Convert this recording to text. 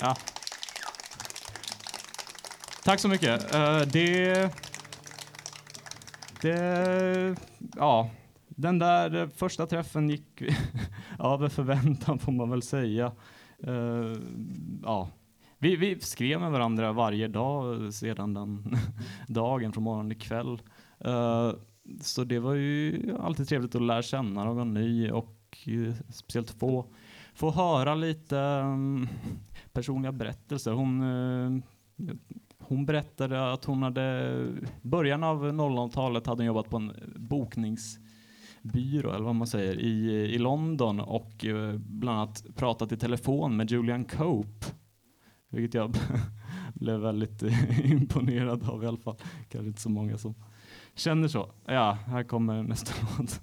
Ja. Tack så mycket. Uh, det... Det... Ja. Den där första träffen gick över förväntan får man väl säga. Uh, ja. Vi, vi, skrev med varandra varje dag sedan den dagen, från morgon till kväll. Uh, så det var ju alltid trevligt att lära känna någon ny och speciellt få, få höra lite um, personliga berättelser. Hon, eh, hon berättade att hon hade, början av 00-talet hade hon jobbat på en bokningsbyrå, eller vad man säger, i, i London och eh, bland annat pratat i telefon med Julian Cope vilket jag blev väldigt eh, imponerad av i alla fall. Kanske inte så många som känner så. Ja, här kommer nästa låt.